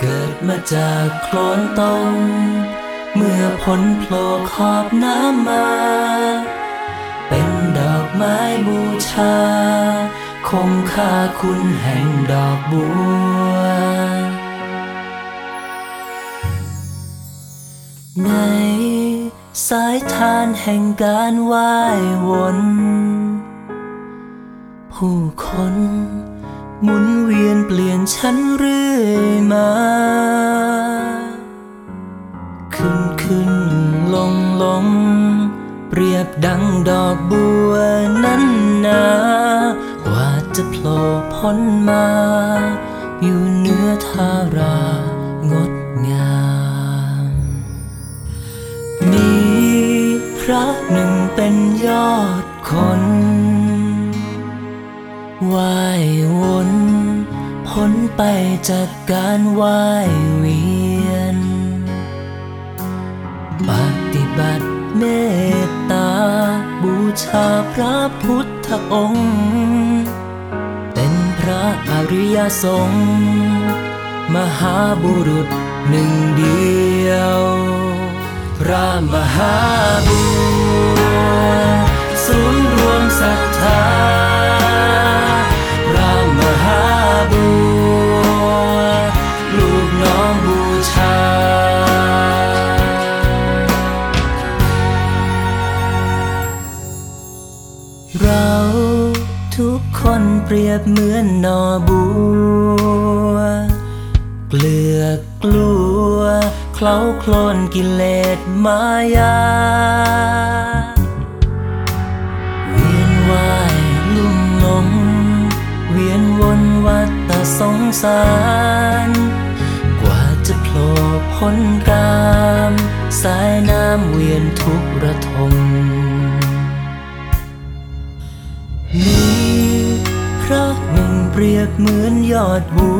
เกิดมาจากโคลนตมเมื่อผลโผล่ขอบน้ำมา เป็นดอกไม้บูชา คงค่าคุณแห่งดอกบัว ในสายทานแห่งการไหว้วน ผู้คน หมุนเวียนเปลี่ยนฉันเรื่อยมา ขึ้นขึ้นลงลง เปรียบดังดอกบัวนั้นนาว่าจะโผล่พ้นมา อยู่เนื้อทารางดงาม มีพระหนึ่งเป็นยอดคนว่ายวน พ้นไปจากการว่ายเวียน ปฏิบัติเมตตา บูชาพระพุทธองค์ เป็นพระอริยสงฆ์มหาบุรุษหนึ่งเดียว พระมหาบัวศู เราทุกคนเปรียบเหมือนนอบัว เกลือกลัว เคล้าโคลนกิเลสมายา เวียนว่ายลุ่มหลง เวียนวนวัฏสงสาร กว่าจะโผล่พ้นกาม สายน้ำเวียนทุกระทม มีพระหนึ่งเปรียบเหมือนยอดบั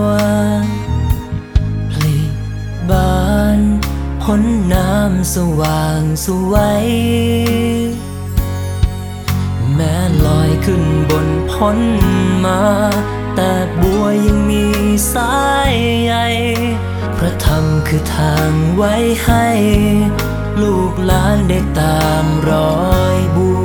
วพลิบานพ้นน้ำสว่างสวัยแม้ลอยขึ้นบนพ้นมา แต่บัวยังมีสายใยพระธรรมคือทางไว้ให้ ลูกหลานได้ตามรอยบัว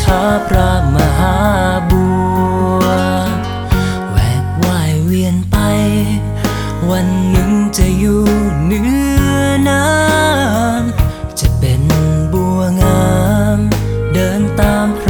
ชาพระมหาบัวแหวกว่ายเวียนไป วันหนึ่งจะอยู่เหนือน้ำจะเป็นบัวงาม เดินตามพ